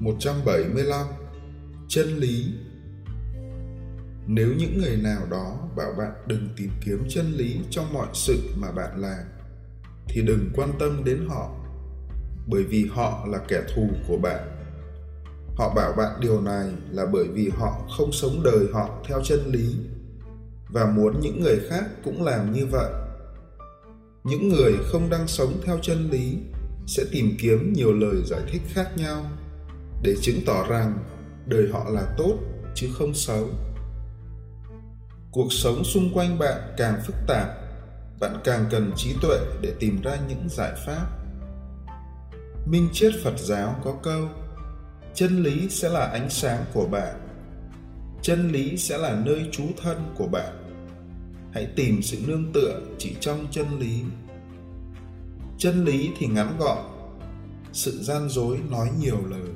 175 Chân lý. Nếu những người nào đó bảo bạn đừng tìm kiếm chân lý trong mọi sự mà bạn làm, thì đừng quan tâm đến họ, bởi vì họ là kẻ thù của bạn. Họ bảo bạn điều này là bởi vì họ không sống đời họ theo chân lý, và muốn những người khác cũng làm như vậy. Những người không đang sống theo chân lý sẽ tìm kiếm nhiều lời giải thích khác nhau để chứng tỏ rằng đời họ là tốt, chứ không xấu. Cuộc sống xung quanh bạn càng phức tạp, bạn càng cần trí tuệ để tìm ra những giải pháp. Minh triết phật giáo có câu, chân lý sẽ là ánh sáng của bạn. Chân lý sẽ là nơi trú thân của bạn. Hãy tìm sự nương tựa chỉ trong chân lý. Chân lý thì ngắn gọn, sự gian dối nói nhiều lời.